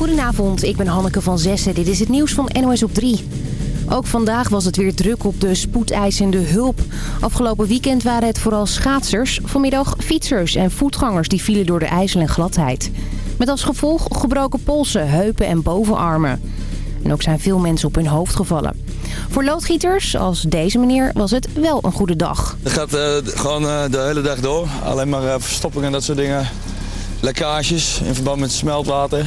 Goedenavond, ik ben Hanneke van Zessen. Dit is het nieuws van NOS op 3. Ook vandaag was het weer druk op de spoedeisende hulp. Afgelopen weekend waren het vooral schaatsers, vanmiddag fietsers en voetgangers die vielen door de ijzel en gladheid. Met als gevolg gebroken polsen, heupen en bovenarmen. En ook zijn veel mensen op hun hoofd gevallen. Voor loodgieters, als deze meneer, was het wel een goede dag. Het gaat uh, gewoon uh, de hele dag door. Alleen maar uh, verstoppingen en dat soort dingen. Lekkages in verband met smeltwater.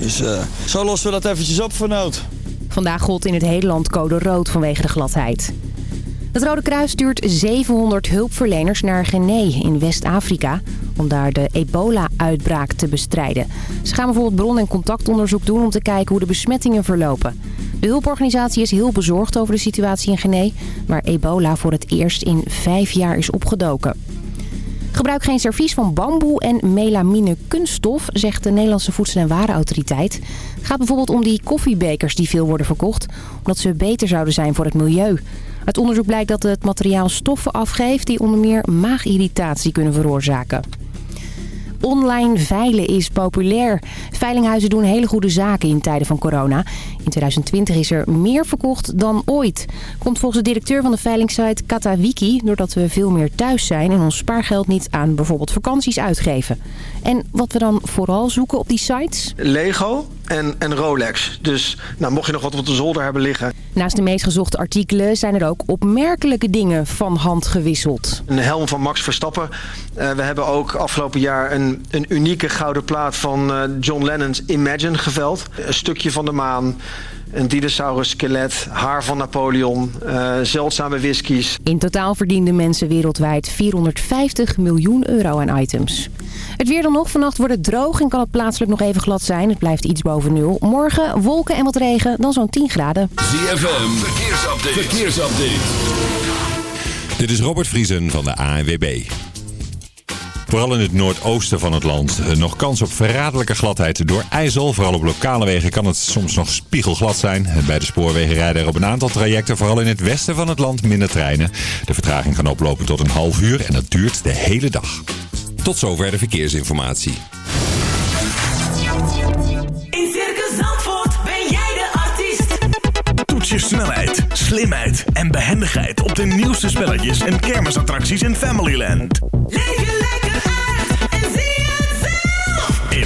Dus zo lossen we dat eventjes op voor nood. Vandaag gold in het hele land code rood vanwege de gladheid. Het Rode Kruis stuurt 700 hulpverleners naar Guinea in West-Afrika... om daar de ebola-uitbraak te bestrijden. Ze gaan bijvoorbeeld bron- en contactonderzoek doen om te kijken hoe de besmettingen verlopen. De hulporganisatie is heel bezorgd over de situatie in Guinea... waar ebola voor het eerst in vijf jaar is opgedoken. Gebruik geen servies van bamboe en melamine kunststof, zegt de Nederlandse Voedsel- en Warenautoriteit. Het gaat bijvoorbeeld om die koffiebekers die veel worden verkocht, omdat ze beter zouden zijn voor het milieu. Uit onderzoek blijkt dat het materiaal stoffen afgeeft die onder meer maagirritatie kunnen veroorzaken. Online veilen is populair. Veilinghuizen doen hele goede zaken in tijden van corona. In 2020 is er meer verkocht dan ooit. Komt volgens de directeur van de veilingsite Katawiki... doordat we veel meer thuis zijn en ons spaargeld niet aan bijvoorbeeld vakanties uitgeven. En wat we dan vooral zoeken op die sites? Lego en, en Rolex. Dus nou, mocht je nog wat op de zolder hebben liggen. Naast de meest gezochte artikelen zijn er ook opmerkelijke dingen van hand gewisseld. Een helm van Max Verstappen. Uh, we hebben ook afgelopen jaar een, een unieke gouden plaat van uh, John Lennon's Imagine geveld. Een stukje van de maan. Een dinosaurus skelet, haar van Napoleon, uh, zeldzame whiskies. In totaal verdienden mensen wereldwijd 450 miljoen euro aan items. Het weer dan nog. Vannacht wordt het droog en kan het plaatselijk nog even glad zijn. Het blijft iets boven nul. Morgen wolken en wat regen, dan zo'n 10 graden. ZFM, verkeersupdate. verkeersupdate. Dit is Robert Vriesen van de ANWB. Vooral in het noordoosten van het land. Nog kans op verraderlijke gladheid door ijzel. Vooral op lokale wegen kan het soms nog spiegelglad zijn. Bij de spoorwegen rijden er op een aantal trajecten, vooral in het westen van het land, minder treinen. De vertraging kan oplopen tot een half uur en dat duurt de hele dag. Tot zover de verkeersinformatie. In Circus Zandvoort ben jij de artiest. Toets je snelheid, slimheid en behendigheid op de nieuwste spelletjes en kermisattracties in Familyland. Leef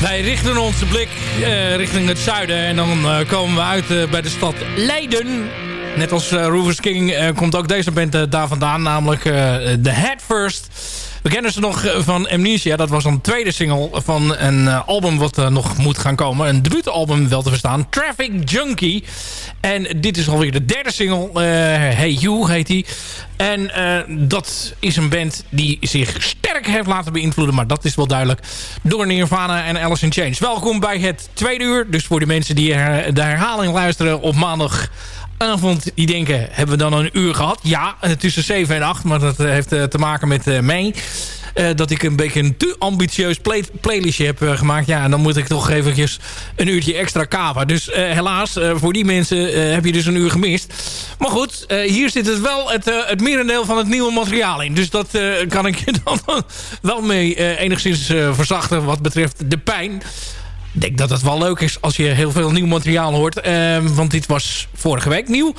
Wij richten onze blik eh, richting het zuiden. En dan eh, komen we uit eh, bij de stad Leiden. Net als Rufus King komt ook deze band daar vandaan. Namelijk eh, The Head First. We kennen ze nog eh, van Amnesia. Dat was een tweede single van een eh, album wat eh, nog moet gaan komen. Een debuutalbum wel te verstaan. Traffic Junkie. En dit is alweer de derde single. hey You heet die. En dat is een band die zich sterk heeft laten beïnvloeden. Maar dat is wel duidelijk. Door Nirvana en Alice in Chains. Welkom bij het tweede uur. Dus voor de mensen die de herhaling luisteren op maandag avond die denken, hebben we dan een uur gehad? Ja, eh, tussen 7 en 8, maar dat eh, heeft eh, te maken met mij. Dat ik een beetje een te ambitieus play playlistje heb gemaakt. Ja, en dan moet ik toch eventjes een uurtje extra kaven. Dus helaas, voor die mensen heb je dus een uur gemist. Maar goed, hier zit het wel het, het merendeel van het nieuwe materiaal in. Dus dat kan ik je dan wel mee enigszins verzachten wat betreft de pijn. Ik denk dat het wel leuk is als je heel veel nieuw materiaal hoort. Ehm, want dit was vorige week nieuw.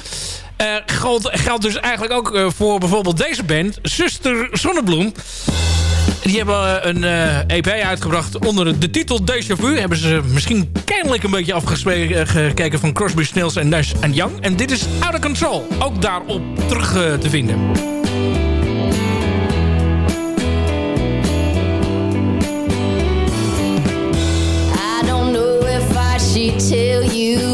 Eh geldt, dus eigenlijk ook eh, voor bijvoorbeeld deze band. Zuster Zonnebloem. Die hebben een eh, EP uitgebracht onder de titel Déjà Vu. Hebben ze misschien kennelijk een beetje afgekeken van Crosby, Stills en Nash Young. En dit is Out of Control. Ook daarop terug te vinden. till you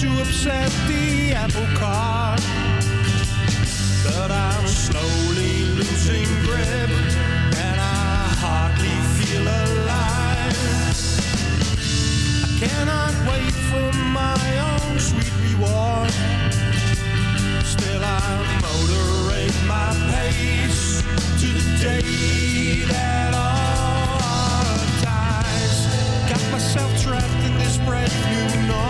to upset the apple cart, but I'm slowly losing grip, and I hardly feel alive. I cannot wait for my own sweet reward. Still, I moderate my pace to the day that all dies. Got myself trapped in this brand new normal,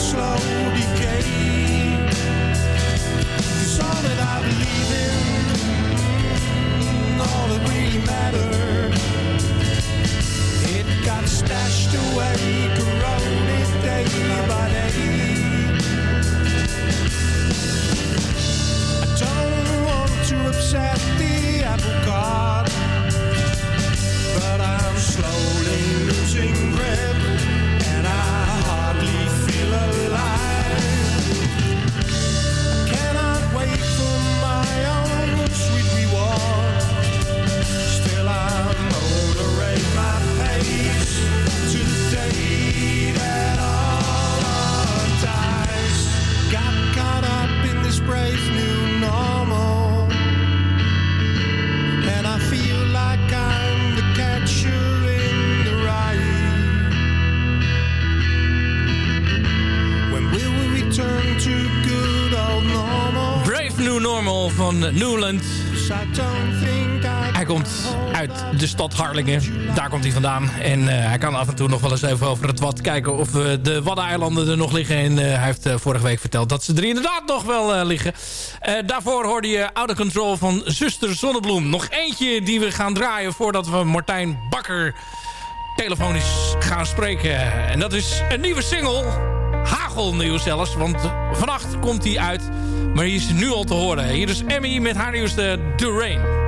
slow decay. 'Cause all that I believe in, all that really it got stashed away, corroded day by day. I don't want to upset the apple cart, but I'm slowly losing grip, lullaby. Van Newland. Hij komt uit de stad Harlingen. Daar komt hij vandaan. En eh, hij kan af en toe nog wel eens even over het wat kijken of eh, de Waddeneilanden er nog liggen. En eh, hij heeft vorige week verteld dat ze er inderdaad nog wel liggen. Daarvoor hoorde je Out Control van Zuster Zonnebloem. Nog eentje die we gaan draaien voordat we Martijn Bakker telefonisch gaan spreken. En dat is een nieuwe single. Hagelnieuw zelfs, want vannacht komt hij uit. Maar die is nu al te horen. Hier is Emmy met haar nieuwste The Rain.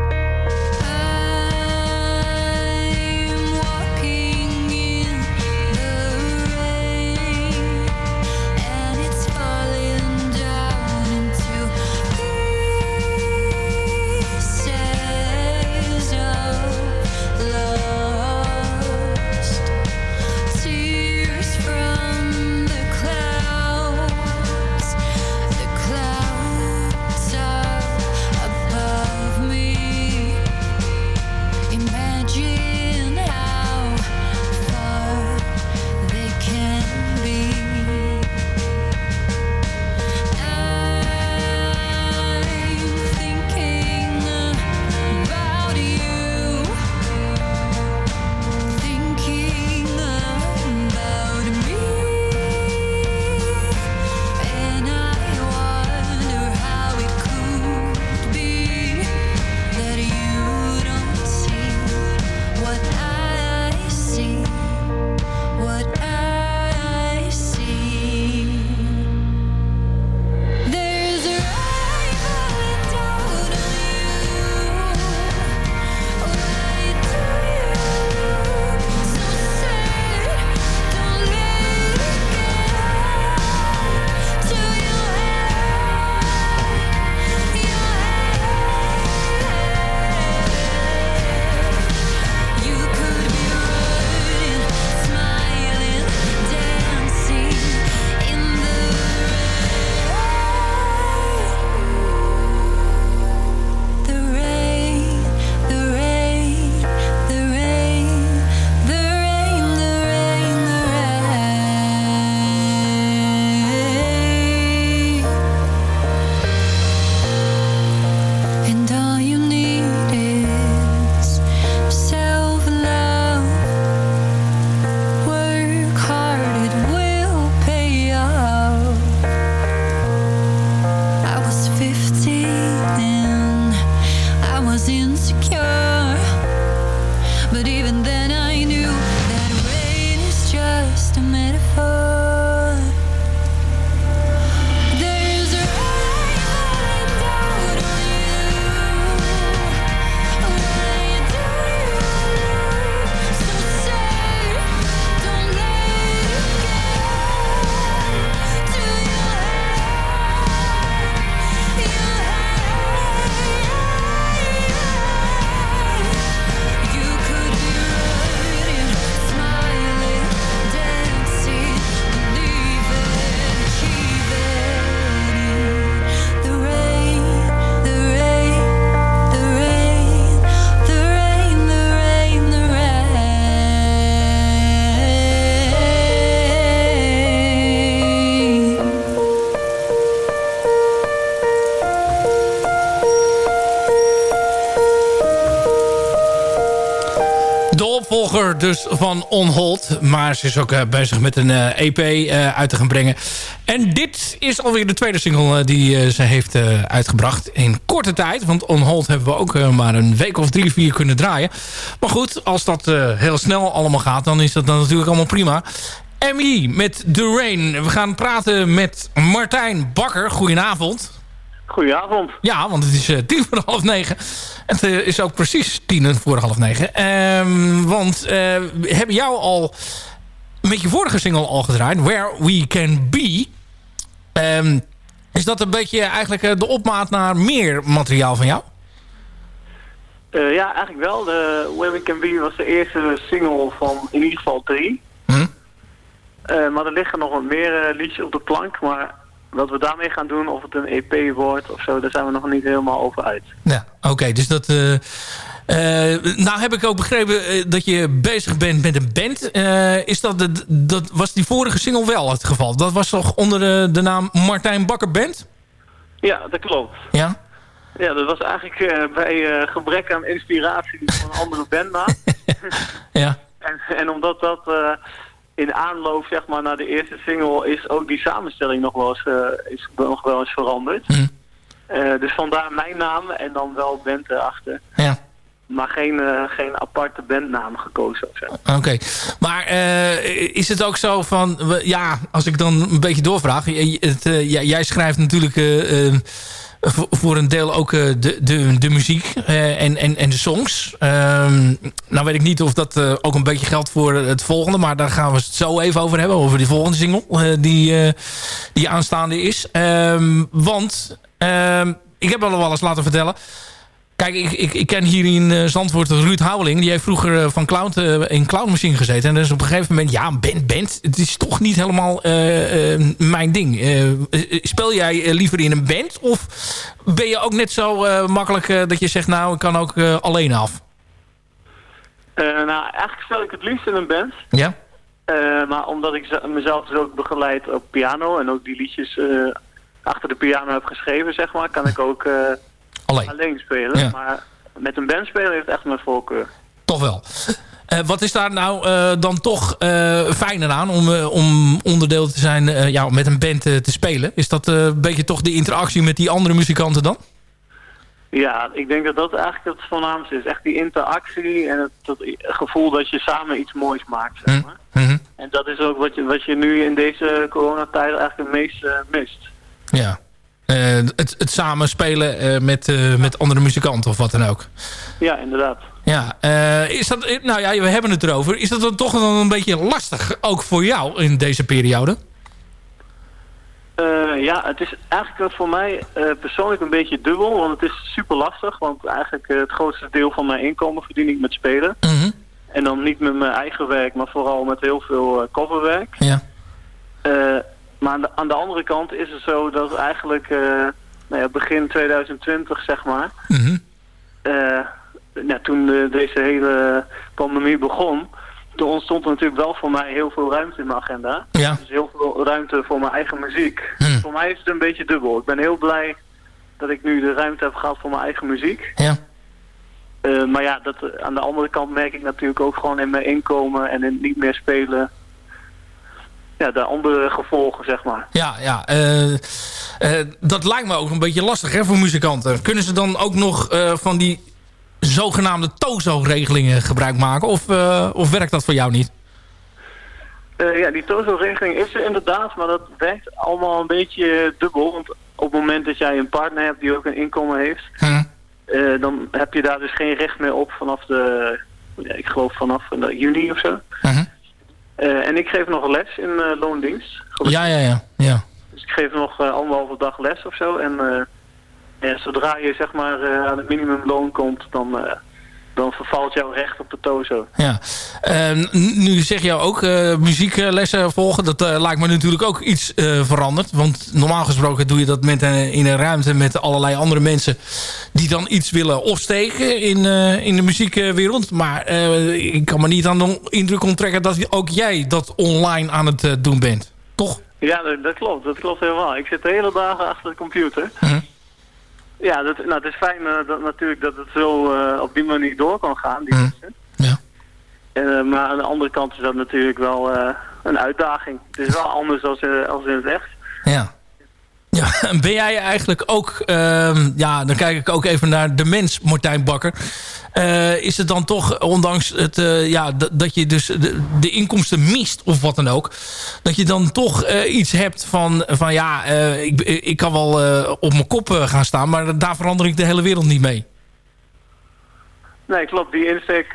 Dus van On Hold. Maar ze is ook eh, bezig met een eh, EP eh, uit te gaan brengen. En dit is alweer de tweede single die ze heeft uitgebracht. In korte tijd. Want On Hold hebben we ook maar een week of drie, vier kunnen draaien. Maar goed, als dat heel snel allemaal gaat... dan is dat dan natuurlijk allemaal prima. ME met The Rain. We gaan praten met Martijn Bakker. Goedenavond. Goedenavond. Ja, want het is eh, tien voor half negen. Het eh, is ook precies tien voor half negen. Ehm, want eh, we hebben jou al met je vorige single al gedraaid. Where We Can Be. Ehm, is dat een beetje eigenlijk eh, de opmaat naar meer materiaal van jou? Eh, ja, eigenlijk wel. De Where We Can Be was de eerste single van in ieder geval drie. Hm? Eh, maar er liggen nog wat meer eh, liedjes op de plank. Maar wat we daarmee gaan doen, of het een EP wordt of zo, daar zijn we nog niet helemaal over uit. Ja, oké. dus dat... eh, eh, nou heb ik ook begrepen eh, dat je bezig bent met een band. Is dat, de, dat was die vorige single wel het geval? Dat was toch onder de, de naam Martijn Bakker Band? Ja, dat klopt. Ja? Ja, dat was eigenlijk bij gebrek aan inspiratie van een andere bandnaam. Ja. En, en omdat dat in aanloop zeg maar, naar de eerste single is ook die samenstelling nog wel eens, eh, is nog wel eens veranderd. Eh, dus vandaar mijn naam en dan wel band erachter. Ja. Maar geen, eh, geen aparte bandnaam gekozen. Oké, maar is het ook zo van... Ja, als ik dan een beetje doorvraag. Het, jij schrijft natuurlijk voor- een deel ook eh, de, de, de muziek eh, en, en, en de songs. Ehm, nou weet ik niet of dat eh, ook een beetje geldt voor het volgende. Maar daar gaan we het zo even over hebben. Over die volgende single die, die aanstaande is. Ehm, want ehm, ik heb al wel eens laten vertellen... Kijk, ik, ik, ik ken hier in eh, Zandvoort Ruud Houweling. Die heeft vroeger eh, van Cloud, eh, in Cloud Machine gezeten. En dus op een gegeven moment, ja, band, band. Het is toch niet helemaal mijn ding. Speel jij liever in een band? Of ben je ook net zo makkelijk dat je zegt, nou, ik kan ook alleen af? Nou, eigenlijk speel ik het liefst in een band. Ja? Maar omdat ik ze- mezelf dus ook begeleid op piano en ook die liedjes achter de piano heb geschreven, zeg maar, kan ik ook eh, alleen. spelen. Ja. Maar met een band spelen heeft echt mijn voorkeur. Toch wel. Eh, wat is daar nou eh, dan toch eh, fijner aan om, om onderdeel te zijn ja, met een band te spelen? Is dat een beetje toch de interactie met die andere muzikanten dan? Ja, ik denk dat dat eigenlijk het voornaamste is. Echt die interactie en het, het gevoel dat je samen iets moois maakt, zeg maar. Mhm. En dat is ook wat je, wat je nu in deze coronatijd eigenlijk het meest mist. Ja. Eh, het, het samen spelen eh, met, eh, met andere muzikanten of wat dan ook. Ja, inderdaad. Ja, is dat, nou ja, we hebben het erover. Is dat dan toch dan een beetje lastig, ook voor jou in deze periode? Ja, het is eigenlijk voor mij persoonlijk een beetje dubbel, want het is super lastig. Want eigenlijk het grootste deel van mijn inkomen verdien ik met spelen. En dan niet met mijn eigen werk, maar vooral met heel veel coverwerk. Ja. Maar aan de, aan de andere kant is het zo dat eigenlijk eh, nou ja, begin 2020, zeg maar, eh, ja, toen deze hele pandemie begon, toen ontstond er natuurlijk wel voor mij heel veel ruimte in mijn agenda. Ja. Dus heel veel ruimte voor mijn eigen muziek. Hmm. Voor mij is het een beetje dubbel. Ik ben heel blij dat ik nu de ruimte heb gehad voor mijn eigen muziek. Ja. Eh, maar ja, dat, aan de andere kant merk ik natuurlijk ook gewoon in mijn inkomen en in niet meer spelen. Ja, de andere gevolgen, zeg maar. Ja, ja. eh, eh, dat lijkt me ook een beetje lastig hè, voor muzikanten. Kunnen ze dan ook nog eh, van die zogenaamde TOZO-regelingen gebruik maken? Of, of werkt dat voor jou niet? Ja, die TOZO-regeling is er inderdaad, maar dat werkt allemaal een beetje dubbel. Want op het moment dat jij een partner hebt die ook een inkomen heeft, eh, dan heb je daar dus geen recht meer op vanaf de, ja, ik geloof vanaf juni of zo. Eh, en ik geef nog les in eh, loondienst. Ja, ja, ja. ja. Dus ik geef nog eh, anderhalve dag les of zo. En eh, ja, zodra je zeg maar eh, aan het minimumloon komt, dan, eh, dan vervalt jouw recht op de TOZO. Ja. Eh, n- nu zeg je ook eh, muzieklessen volgen. Dat eh, lijkt me natuurlijk ook iets eh, veranderd. Want normaal gesproken doe je dat met, in een ruimte met allerlei andere mensen... die dan iets willen opsteken in, in de muziekwereld. Maar ik kan me niet aan de indruk onttrekken... dat ook jij dat online aan het doen bent. Toch? Ja, dat, dat klopt. Dat klopt helemaal. Ik zit de hele dagen achter de computer. Ja, dat, nou, het is fijn eh, dat, natuurlijk dat het zo eh, op die manier door kan gaan. Die lessen. Eh, maar aan de andere kant is dat natuurlijk wel een uitdaging. Het is wel anders als, eh, als in het echt. Ja. Ja, en ben jij eigenlijk ook... ehm, ja, dan kijk ik ook even naar de mens Martijn Bakker. Eh, is het dan toch, ondanks het, eh, ja, dat je dus de, de inkomsten mist of wat dan ook... dat je dan toch eh, iets hebt van, van ja, ik, ik kan wel op mijn kop gaan staan... maar daar verander ik de hele wereld niet mee. Nee, klopt. Die insteek,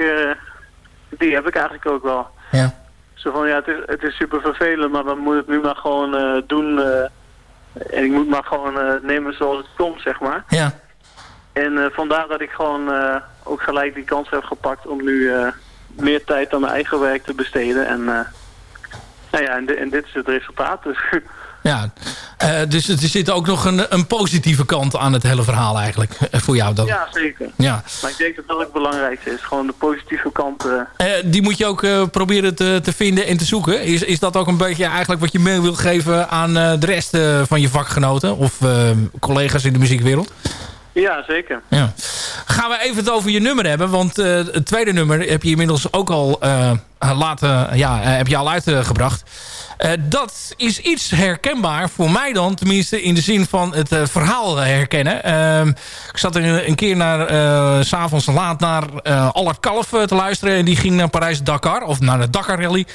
die heb ik eigenlijk ook wel. Ja. Zo van, ja, het is, het is super vervelend, maar dan moet het nu maar gewoon doen. En ik moet maar gewoon eh, nemen zoals het komt, zeg maar. Ja. En eh, vandaar dat ik gewoon eh, ook gelijk die kans heb gepakt om nu meer tijd aan mijn eigen werk te besteden. En, nou ja, en dit is het resultaat. Dus Ja, eh, dus er zit ook nog een, een positieve kant aan het hele verhaal eigenlijk. eh, voor jou dan. ja, zeker. Ja. Maar ik denk dat dat ook het belangrijkste is. Gewoon de positieve kant. Eh, die moet je ook proberen te, te vinden en te zoeken. Is, is dat ook een beetje eigenlijk wat je mee wil geven aan de rest van je vakgenoten? Of collega's in de muziekwereld? ja, zeker. Ja. Gaan we even het over je nummer hebben. Want het tweede nummer heb je inmiddels ook al laten, ja, eh, heb je al uitgebracht. Eh, dat is iets herkenbaar voor mij dan. Tenminste in de zin van het eh, verhaal herkennen. Ehm, ik zat een, keer naar, eh, s s'avonds laat naar eh Allard Kalf eh, te luisteren. En die ging naar Parijs-Dakar. Of naar de Dakar Rally.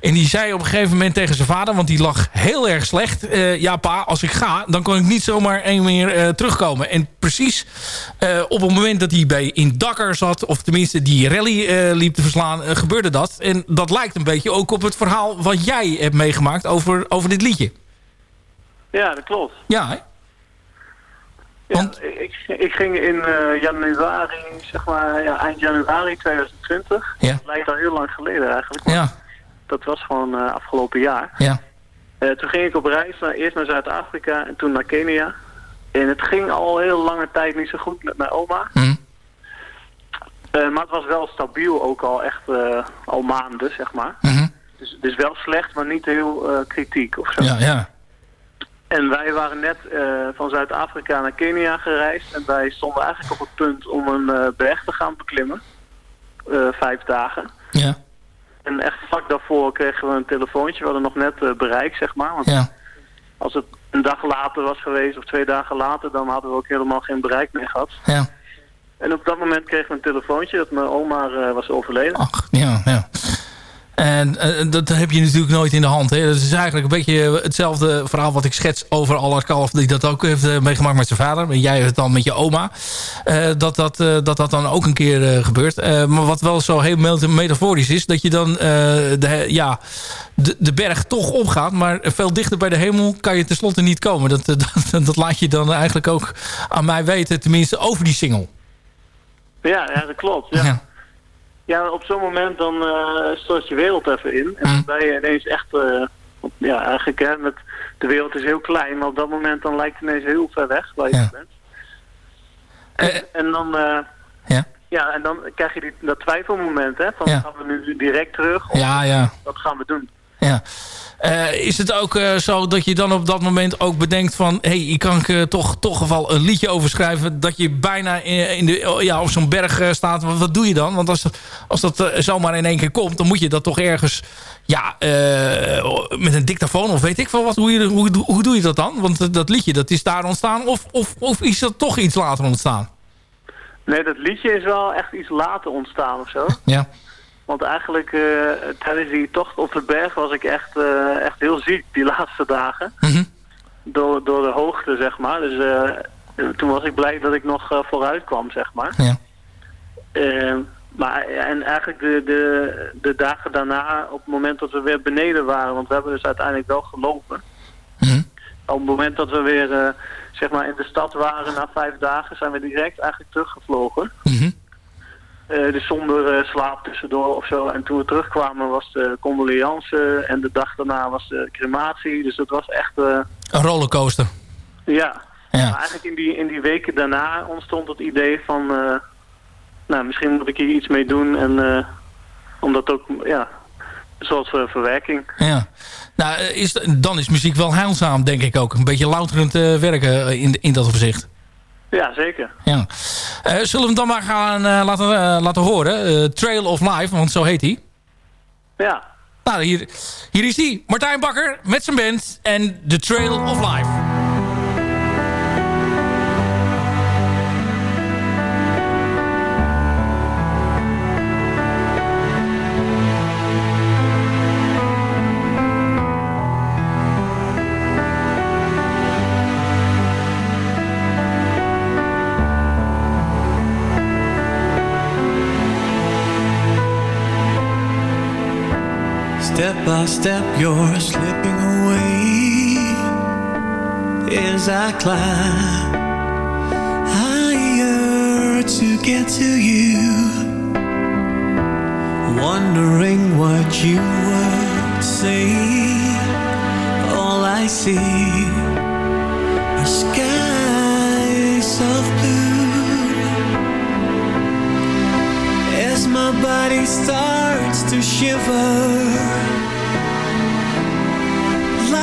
En die zei op een gegeven moment tegen zijn vader. Want die lag heel erg slecht. eh, ja pa, als ik ga, dan kan ik niet zomaar één meer eh, terugkomen. En precies eh, op het moment dat hij bij in Dakar zat. Of tenminste die rally eh, liep te verslaan. eh, gebeurde dat. En dat lijkt een beetje ook op het verhaal wat jij hebt meegemaakt over, over dit liedje. Ja, dat klopt. Ja, hè? Ja, ik, ik ging in eh, januari, zeg maar, ja, eind januari 2020. Ja. Dat lijkt al heel lang geleden eigenlijk. Ja. Dat was gewoon eh, afgelopen jaar. Ja. Eh, toen ging ik op reis, naar, eerst naar Zuid-Afrika en toen naar Kenia. En het ging al heel lange tijd niet zo goed met mijn oma. Hm. Eh, maar het was wel stabiel ook al echt eh, al maanden, zeg maar. Mhm. Dus, dus wel slecht, maar niet heel eh, kritiek of zo. Ja, ja. En wij waren net van Zuid-Afrika naar Kenia gereisd. En wij stonden eigenlijk op het punt om een berg te gaan beklimmen. Vijf dagen. Ja. En echt vlak daarvoor kregen we een telefoontje. We hadden nog net bereik, zeg maar. Want Ja. als het een dag later was geweest of twee dagen later... dan hadden we ook helemaal geen bereik meer gehad. Ja. En op dat moment kregen we een telefoontje dat mijn oma eh, was overleden. Ja, ja. En eh, dat heb je natuurlijk nooit in de hand. Hè? Dat is eigenlijk een beetje hetzelfde verhaal wat ik schets over Allard Kalf. Die dat ook heeft eh, meegemaakt met zijn vader. En jij het dan met je oma. Dat, dat, dat dat dan ook een keer gebeurt. Maar wat wel zo heel meta- metaforisch is. Dat je dan de, ja, de, de berg toch opgaat. Maar veel dichter bij de hemel kan je tenslotte niet komen. Dat, dat, dat laat je dan eigenlijk ook aan mij weten. Tenminste over die single. Ja, ja dat klopt. Ja. Ja. Ja, op zo'n moment dan eh stort je wereld even in. En Mm. dan ben je ineens echt... eh, op- ja, eigenlijk hè, met, de wereld is heel klein, maar op dat moment dan lijkt het ineens heel ver weg waar je Ja. bent. En, en dan... eh, Ja. ja, en dan krijg je die, dat twijfelmoment, hè. Van Ja. gaan we nu direct terug? Of Ja, ja. wat gaan we doen? Ja. Eh, is het ook eh, zo dat je dan op dat moment ook bedenkt van... hé, hey, ik kan ik eh, toch, toch wel een liedje over schrijven... dat je bijna in, in de, oh, ja, op zo'n berg staat. Wat, wat doe je dan? Want als, als dat zomaar in één keer komt... dan moet je dat toch ergens ja, eh, met een dictafoon of weet ik veel wat. Hoe, je, hoe, hoe doe je dat dan? Want dat liedje dat is daar ontstaan. Of, of, of is dat toch iets later ontstaan? Nee, dat liedje is wel echt iets later ontstaan of zo. Ja. Want eigenlijk eh, tijdens die tocht op de berg was ik echt, eh, echt heel ziek die laatste dagen. Mhm. Door, door de hoogte, zeg maar. Dus eh, toen was ik blij dat ik nog vooruit kwam, zeg maar. Ja. Maar en eigenlijk de, de, de dagen daarna, op het moment dat we weer beneden waren, want we hebben dus uiteindelijk wel gelopen. Mhm. Op het moment dat we weer zeg maar in de stad waren na vijf dagen, zijn we direct eigenlijk teruggevlogen. Mhm. Dus zonder eh, slaap tussendoor of zo. En toen we terugkwamen was de condoleance en de dag daarna was de crematie. Dus dat was echt, eh, Een rollercoaster. ja. Ja. Maar eigenlijk in die, in die weken daarna ontstond het idee van, eh, nou misschien moet ik hier iets mee doen. En eh, omdat ook, ja, zoals eh, verwerking. Ja. Nou, eh, is, dan is muziek wel heilzaam, denk ik ook. Een beetje louterend eh, werken eh, in, in dat opzicht. Ja, zeker. Ja. Eh, zullen we hem dan maar gaan eh, laten, eh, laten horen? Trail of Life, want zo heet hij. Ja. Nou, hier, hier is hij. Martijn Bakker met zijn band en The Trail of Life. by step you're slipping away. As I climb higher to get to you Wondering what you would say. All I see are skies of blue. As my body starts to shiver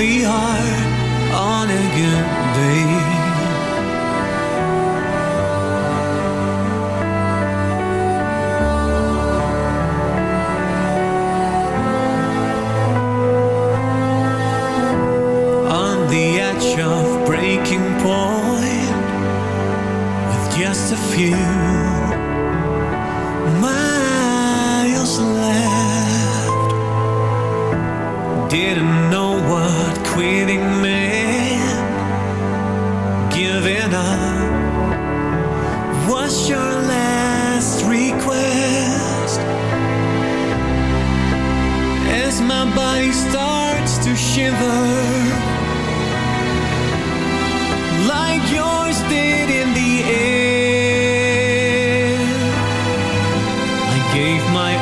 heavy heart on again. gave my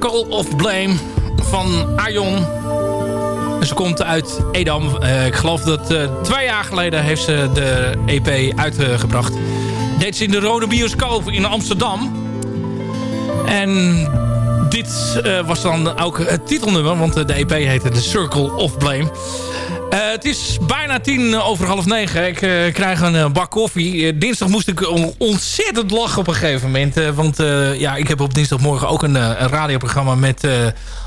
Circle of Blame van Arjon. Ze komt uit Edam. Eh, ik geloof dat eh, twee jaar geleden heeft ze de EP uitgebracht. Deed ze in de Rode Bioscoop in Amsterdam. En dit eh, was dan ook het titelnummer, want de EP heette The Circle of Blame. Eh, het is bijna tien over half negen. Ik eh, krijg een eh, bak koffie. Dinsdag moest ik on- ontzettend lachen op een gegeven moment. want ja, ik heb op dinsdagmorgen ook een, een radioprogramma met eh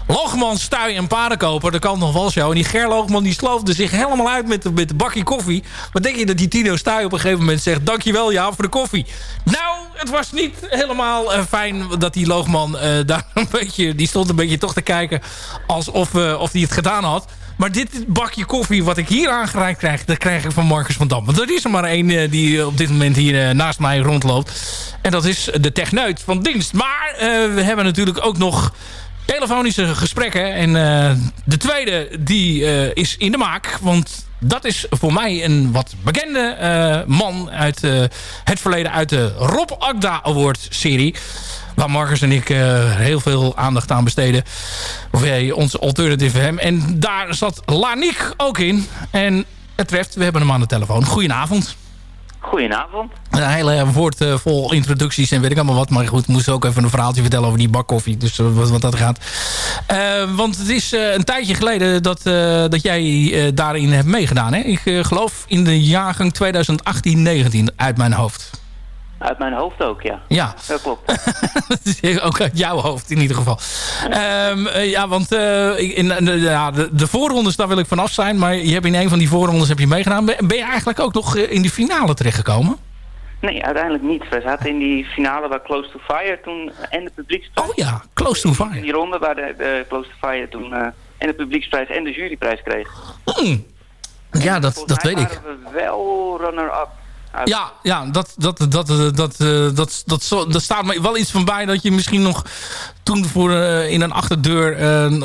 Loogman, Stuy en Paardenkoper. De kant nog wel show. En die Ger Loogman die sloofde zich helemaal uit met, de- met de bakje koffie. Wat denk je dat die Tino Stuy op een gegeven moment zegt... Dankjewel ja voor de koffie. Nou, het was niet helemaal fijn dat die Loogman daar een beetje... Die stond een beetje toch te kijken alsof of hij het gedaan had. Maar dit bakje koffie wat ik hier aangereikt krijg... dat krijg ik van Marcus van Dam. Want er is er maar één eh, die eh, op dit moment hier eh, naast mij rondloopt. En dat is de techneut van dienst. Maar we hebben natuurlijk ook nog telefonische gesprekken. En de tweede die is in de maak. Want dat is voor mij een wat bekende man uit het verleden... uit de Rob Agda Award serie. Waar Marcus en ik eh, heel veel aandacht aan besteden. Of jij, onze Alternative FM. En daar zat Laniek ook in. En het treft, we hebben hem aan de telefoon. Goedenavond. Goedenavond. Een hele woord eh, vol introducties en weet ik allemaal wat. Maar goed, moest ook even een verhaaltje vertellen over die bakkoffie. Dus eh, wat, wat dat gaat. Want het is een tijdje geleden dat, dat jij daarin hebt meegedaan. Hè? Ik geloof in de jaargang 2018-19 uit mijn hoofd. Uit mijn hoofd ook, ja. Ja. Dat klopt. Ook uit jouw hoofd in ieder geval. Ehm, eh, ja, want eh, in, de, ja, de, de voorrondes, daar wil ik vanaf zijn. Maar je hebt in een van die voorrondes heb je meegedaan. Ben, ben je eigenlijk ook nog eh, in die finale terechtgekomen? Nee, uiteindelijk niet. We zaten in die finale waar Close to Fire toen eh, en de publieksprijs. Oh ja, Close to Fire. In die ronde waar de, de Close to Fire toen eh, en de publieksprijs en de juryprijs kreeg. Hmm. Ja, dat, dat weet ik. waren we wel runner-up. Ja, ja dat, dat, dat, eh, eh, dat, dat, dat, dat, staat me wel iets van bij dat je misschien nog toen voor, eh, in een achterdeur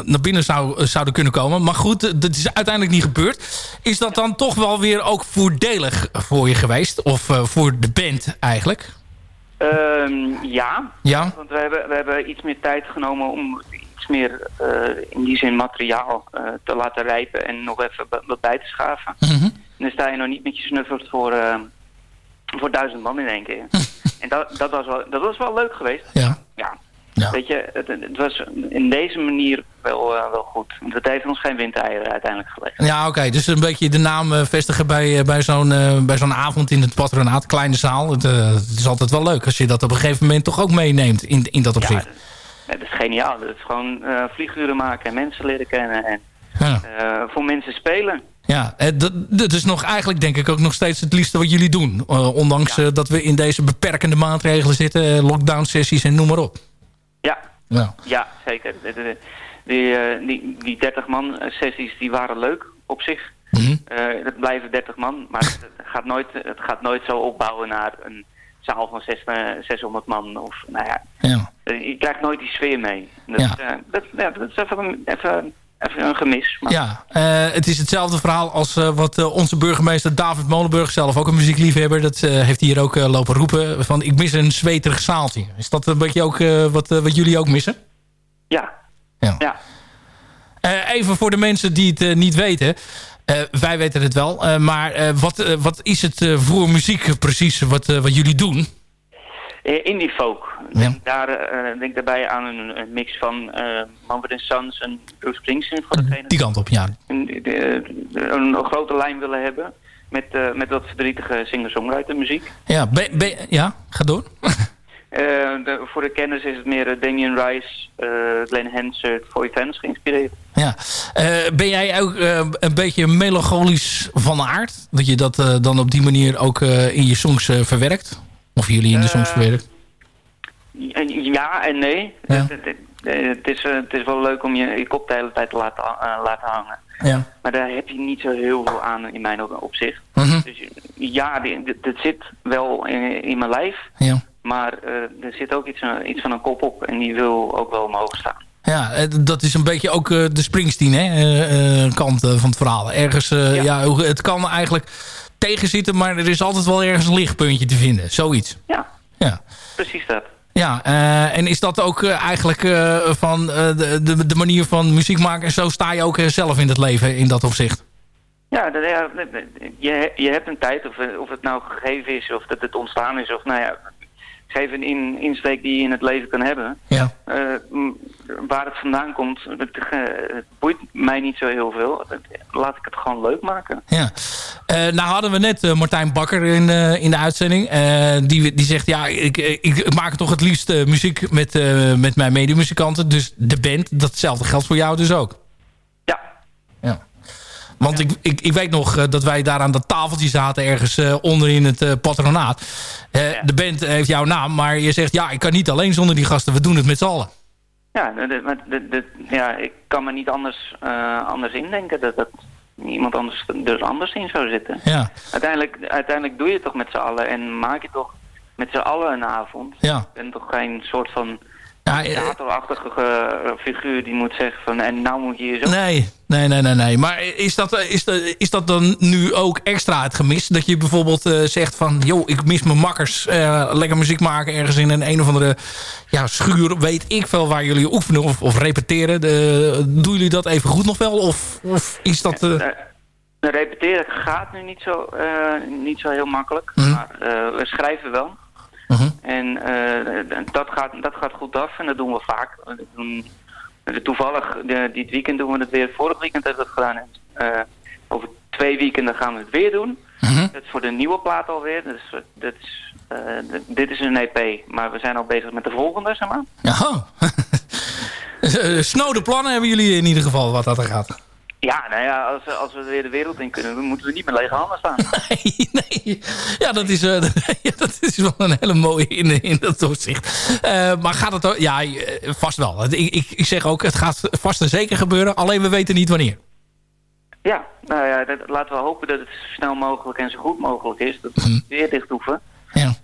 naar binnen zou, zouden kunnen komen. Maar goed, dat is uiteindelijk niet gebeurd. Is dat dan toch wel weer ook voordelig voor je geweest? Of voor de band eigenlijk? Ehm, ja. ja, want we hebben, we hebben iets meer tijd genomen om iets meer in die zin materiaal te laten rijpen en nog even wat bij te schaven. Mhm. En dan sta je nog niet met je snuffert voor voor duizend man in één keer. en dat, dat, was wel, dat was wel leuk geweest. Ja. Ja. Weet je, het, het was in deze manier wel, eh, wel goed. Want het heeft ons geen windeieren uiteindelijk gelegen. Ja, oké. Dus een beetje de naam eh, vestigen bij, eh, bij zo'n bij zo'n avond in het patronaat. Kleine zaal. Het, het is altijd wel leuk als je dat op een gegeven moment toch ook meeneemt in, in dat opzicht. Het is geniaal. Het is gewoon vlieguren maken en mensen leren kennen en Ja. voor mensen spelen. Ja, eh, dat, dat is nog eigenlijk denk ik ook nog steeds het liefste wat jullie doen. Eh, ondanks eh, dat we in deze beperkende maatregelen zitten. lockdown sessies en noem maar op. Ja, Ja. ja zeker. De- de- Die, die, die 30 man sessies die waren leuk op zich. Eh, het blijven 30 man, maar het, gaat nooit, het gaat nooit zo opbouwen naar een zaal van zes- eh, 600 man. Of, nou ja, Ja. Je krijgt nooit die sfeer mee. Dat, Ja. dat, ja, dat is even, even een gemis. Maar Ja, eh, het is hetzelfde verhaal als eh, wat eh, onze burgemeester David Molenburg, zelf ook een muziekliefhebber, dat heeft hier ook lopen roepen van ik mis een zweterig zaaltje. Is dat een beetje ook wat, wat jullie ook missen? Ja. ja. ja. Even voor de mensen die het niet weten. Wij weten het wel. maar wat, wat is het voor muziek precies wat, wat jullie doen? Eh, Indie folk. Ja. Daar eh, denk daarbij aan een, een mix van uh, Manfred Sons en Bruce Springsteen voor degene Die kant op, ja. een, een, grote lijn willen hebben. Met, eh, met wat verdrietige singer-songwriter muziek. Ja, ja ga door. De- voor de kennis is het meer Damien Rice, Glenn Hansard, Foy Fans geïnspireerd. Ja. Ben jij ook een beetje melancholisch van aard? Dat je dat dan op die manier ook in je songs verwerkt? Of jullie in de Eh, verwerkt? Ja en nee. Ja. Het, is, eh, het is wel leuk om je, je kop de hele tijd te laten, eh, laten hangen. Ja. Maar daar heb je niet zo heel veel aan in mijn op- opzicht. Mhm. Dus ja, dit zit wel in, in mijn lijf. Ja. Maar er zit ook iets, iets van een kop op en die wil ook wel omhoog staan. Ja, dat is een beetje ook de Springsteen hè? eh, kant van het verhaal. Ergens, ja. het kan eigenlijk tegenzitten, maar er is altijd wel ergens een lichtpuntje te vinden. Zoiets. Ja, Ja. precies dat. Ja, eh, en is dat ook eh, eigenlijk eh, van de, de, de manier van muziek maken... en zo sta je ook zelf in het leven in dat opzicht? Ja, dat, ja je, je hebt een tijd, of, of het nou gegeven is, of dat het ontstaan is, of nou ja, geef een in, insteek die je in het leven kan hebben. Ja. Eh, waar het vandaan komt, het, het boeit mij niet zo heel veel. Laat ik het gewoon leuk maken. Ja. Eh, nou hadden we net eh, Martijn Bakker in, in de uitzending. Die, die zegt, ja, ik, ik, ik maak toch het liefst muziek met, met mijn medemuzikanten. Dus de band, datzelfde geldt voor jou dus ook. Ja. Want Ik, ik, ik weet nog eh, dat wij daar aan dat tafeltje zaten ergens eh, onder in het eh, patronaat. De band heeft jouw naam, maar je zegt, ja, ik kan niet alleen zonder die gasten. We doen het met z'n allen. Ja, ja, ik kan me niet anders, anders indenken dat, dat iemand anders er anders in zou zitten. Ja. Uiteindelijk, uiteindelijk doe je het toch met z'n allen en maak je toch met z'n allen een avond. Ja. Je bent toch geen soort van Ja, eh, dictatorachtige eh, figuur die moet zeggen van en nou moet je je zo... Nee, nee, nee, nee. nee. Maar is dat, eh, is, dat, is dat dan nu ook extra het gemis? Dat je bijvoorbeeld zegt van... joh, ik mis mijn makkers. lekker muziek maken ergens in een een of andere ja, schuur. Weet ik veel waar jullie oefenen of, of repeteren. De, doen jullie dat even goed nog wel? Of, of is dat... repeteren gaat nu niet zo, niet zo heel makkelijk, Mhm. maar we schrijven wel. En eh, dat, gaat, dat gaat goed af en dat doen we vaak. Doen, toevallig, de, dit weekend doen we het weer. Vorig weekend hebben we het gedaan. En, eh, over twee weekenden gaan we het weer doen. Dat is voor de nieuwe plaat alweer. Dus, dat is, eh, dit is een EP, maar we zijn al bezig met de volgende, zeg maar. Eh, Snode plannen hebben jullie in ieder geval wat dat er gaat. Ja, nou ja, als, als we weer de wereld in kunnen, dan moeten we niet met lege handen staan. Ja, dat is, eh, ja, dat is wel een hele mooie in, in dat opzicht. Eh, maar gaat het ook? Ja, eh, vast wel. Het- Ik, ik, ik zeg ook, het gaat vast en zeker gebeuren. Alleen we weten niet wanneer. Ja, nou ja, dat, laten we hopen dat het zo snel mogelijk en zo goed mogelijk is. Dat we weer dicht hoeven. Ja.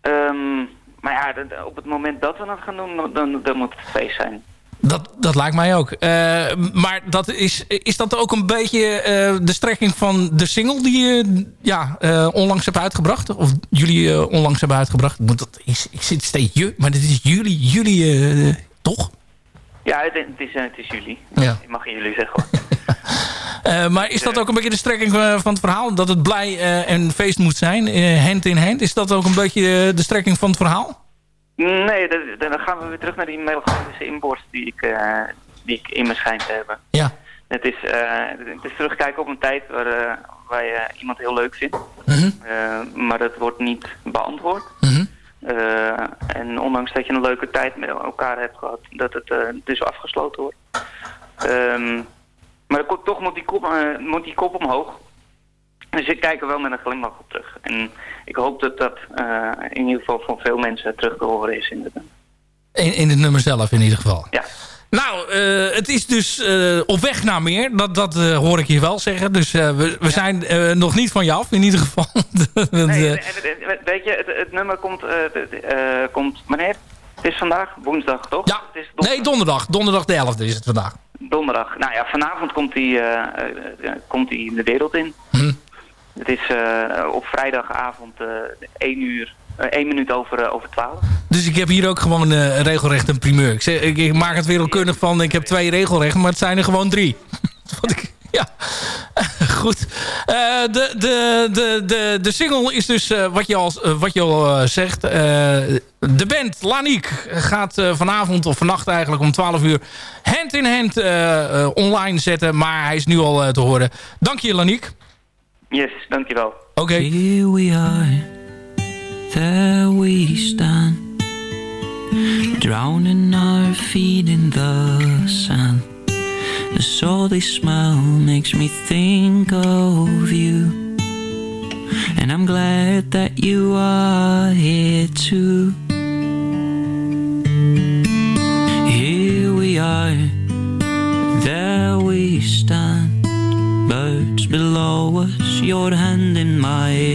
Ehm, maar ja, dat- op het moment dat we het gaan doen, dan- dan, dan moet het feest zijn. Dat, dat lijkt mij ook. Eh, maar dat is, is dat ook een beetje eh, de strekking van de single die je ja, eh, onlangs hebt uitgebracht? Of jullie onlangs hebben uitgebracht? Moet dat, is, ik zit steeds je, maar dit is jullie, jullie toch? Ja, het, is, het is jullie. Ja. Ik mag jullie zeggen hoor. Maar is dat ook een beetje de strekking van het verhaal? Dat het blij en feest moet zijn, hand in hand? Is dat ook een beetje de strekking van het verhaal? Nee, dan gaan we weer terug naar die melancholische inborst die ik, eh, die ik in me schijn te hebben. Ja. Het is, eh, het is terugkijken op een tijd waar, eh, waar je iemand heel leuk vindt. Mhm. Maar dat wordt niet beantwoord. Mhm. En ondanks dat je een leuke tijd met elkaar hebt gehad, dat het dus afgesloten wordt. Ehm, maar toch moet die, kop, moet die kop omhoog. Dus ik kijk er wel met een glimlach op terug. En ik hoop dat dat eh, in ieder geval van veel mensen terug te horen is. In de, In, in het nummer zelf in ieder geval. Ja. Nou, eh, het is dus eh, op weg naar meer. Dat, dat hoor ik je wel zeggen. Dus we, we zijn eh, nog niet van je af in ieder geval. Want, Nee, weet je, het, het nummer komt, eh, het, eh, komt... Wanneer? Het is vandaag, woensdag toch? Ja, nee, donderdag. Donderdag de 11e is het vandaag. Donderdag. Nou ja, vanavond komt hij komt hij de wereld in. Hm. Het is eh, op vrijdagavond eh 1 uur, eh 1 minuut over, eh, over 12. Dus ik heb hier ook gewoon eh, regelrecht een primeur. Ik, zeg, ik, maak het wereldkundig van, ik heb twee regelrechten, maar het zijn er gewoon drie. Wat ik, ja, goed. Eh, de, de, de, de, de single is dus, eh, wat je al, eh, wat je al eh, zegt, eh, de band Laniek gaat eh, vanavond of vannacht eigenlijk om 12 uur hand in hand eh, eh, online zetten. Maar hij is nu al eh, te horen. Dank je Laniek. Yes, dankjewel. Oké. Okay. Here we are, there we stand, drowning our feet in the sand. The salty smell makes me think of you, and I'm glad that you are here too. Your hand in my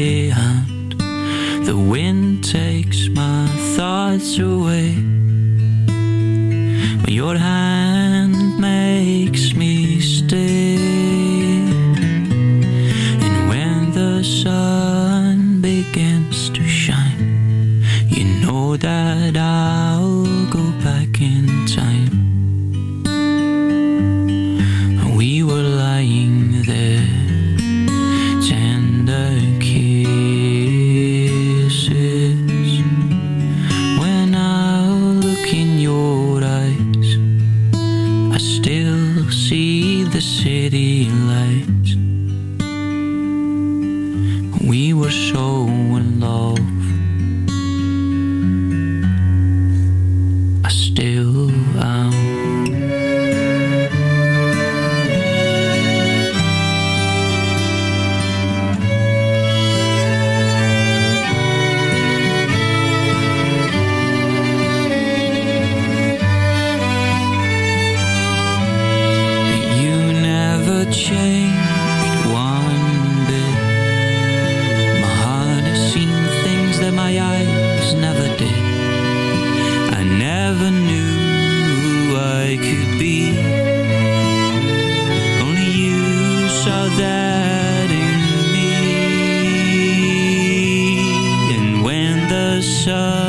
the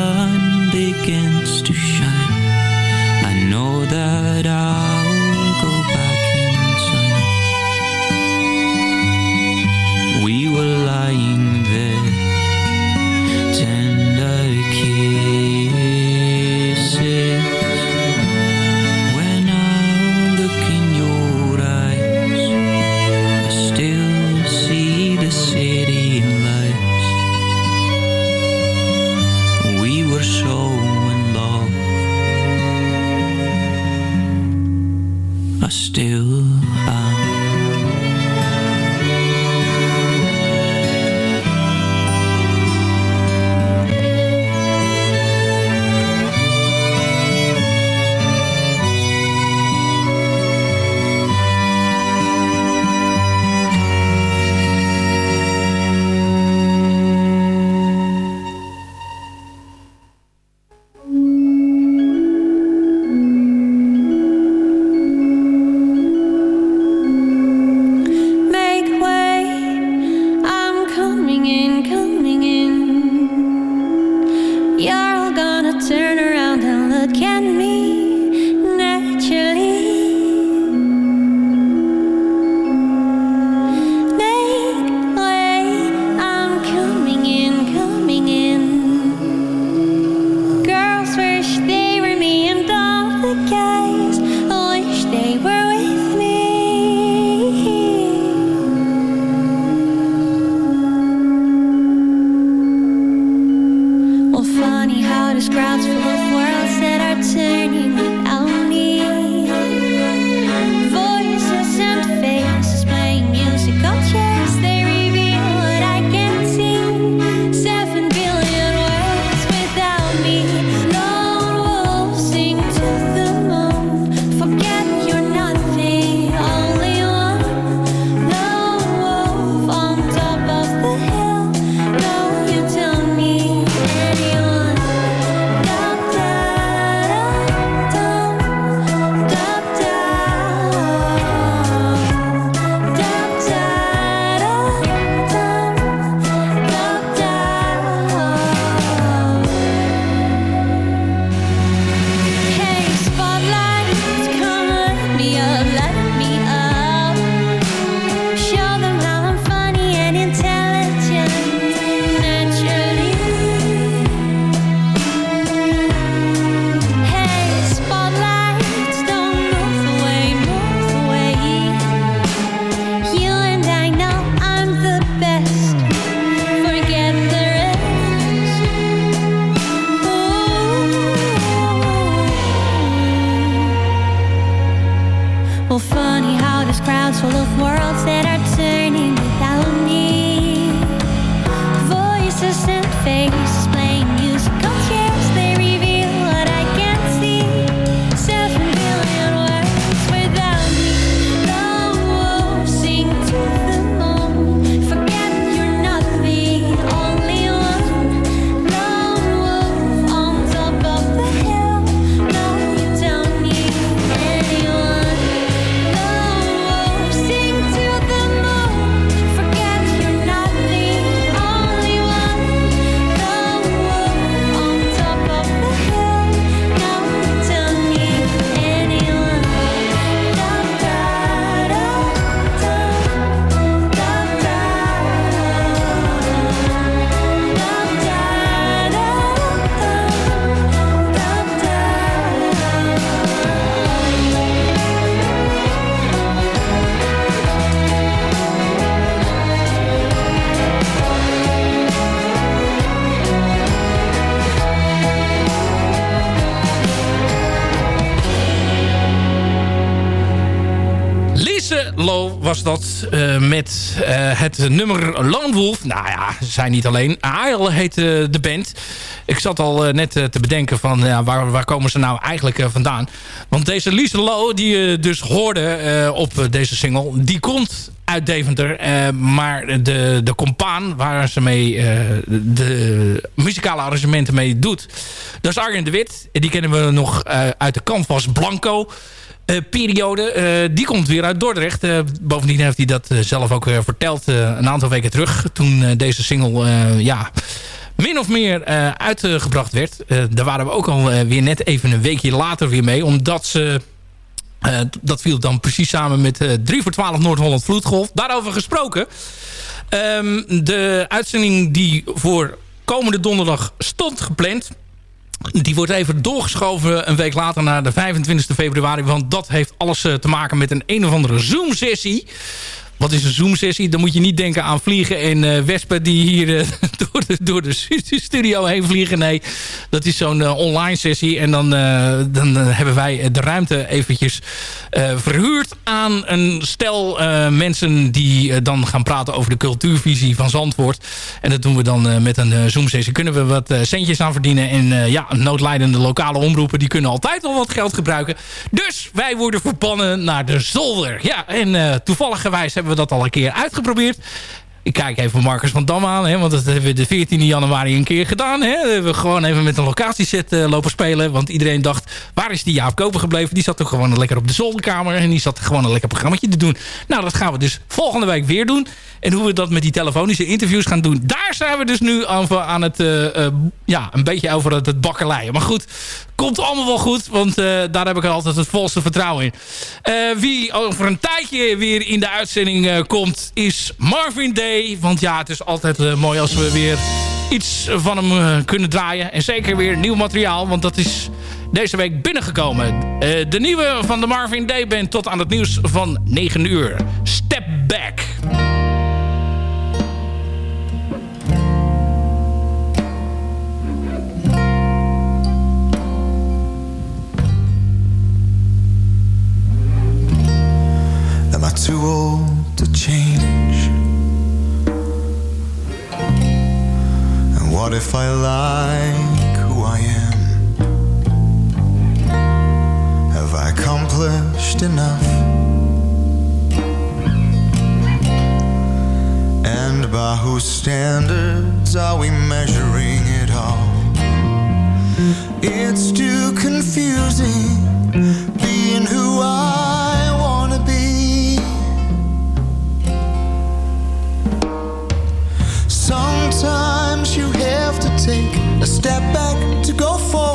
eh, met eh, het nummer Lone Wolf. Nou ja, ze zijn niet alleen. Isle heet eh, de band. Ik zat al net te bedenken van waar, waar komen ze nou eigenlijk vandaan. Want deze Lise die je dus hoorde op deze single... die komt uit Deventer. maar de, de compaan waar ze mee de muzikale arrangementen mee doet... dat is Arjen de Wit. Die kennen we nog uit de Canvas Blanco... eh, periode. Eh, die komt weer uit Dordrecht. Eh, bovendien heeft hij dat zelf ook verteld een aantal weken terug. Toen deze single ja, min of meer uitgebracht werd. Daar waren we ook al weer net even een weekje later weer mee. Omdat ze... dat viel dan precies samen met eh 3 voor 12 Noord-Holland Vloedgolf. Daarover gesproken. Ehm, de uitzending die voor komende donderdag stond gepland... Die wordt even doorgeschoven een week later naar de 25 februari. Want dat heeft alles eh, te maken met een een of andere Zoom-sessie. Wat is een Zoom-sessie? Dan moet je niet denken aan vliegen en eh, wespen die hier eh, door, de, door de stu- studio heen vliegen. Nee, dat is zo'n eh, online sessie. En dan, dan hebben wij de ruimte eventjes verhuurd aan een stel mensen die dan gaan praten over de cultuurvisie van Zandvoort. En dat doen we dan met een Zoom-sessie. Kunnen we wat centjes aan verdienen. En ja, noodlijdende lokale omroepen die kunnen altijd wel wat geld gebruiken. Dus wij worden verbannen naar de zolder. Ja, en toevallig gewijs hebben we dat al een keer uitgeprobeerd. Ik kijk even Marcus van Dam aan, hè, want dat hebben we de 14 januari een keer gedaan. Hè. We hebben gewoon even met een locatieset eh, lopen spelen. Want iedereen dacht, waar is die Jaap Koper gebleven? Die zat toch gewoon lekker op de zolderkamer en die zat gewoon een lekker programmaatje te doen. Nou, dat gaan we dus volgende week weer doen. En hoe we dat met die telefonische interviews gaan doen, daar zijn we dus nu aan, aan het, eh, ja, een beetje over het, het bakkeleien. Maar goed, komt allemaal wel goed, want daar heb ik altijd het volste vertrouwen in. Wie over een tijdje weer in de uitzending komt, is Marvin Day. Want ja, het is altijd eh, mooi als we weer iets van hem eh, kunnen draaien. En zeker weer nieuw materiaal, want dat is deze week binnengekomen. Eh, de nieuwe van de Marvin Day Band tot aan het nieuws van 9 uur. Step Back. Too old to change? What if I like who I am? Have I accomplished enough? And by whose standards are we measuring it all? It's too confusing being who I wanna be. Sometimes a step back to go forward.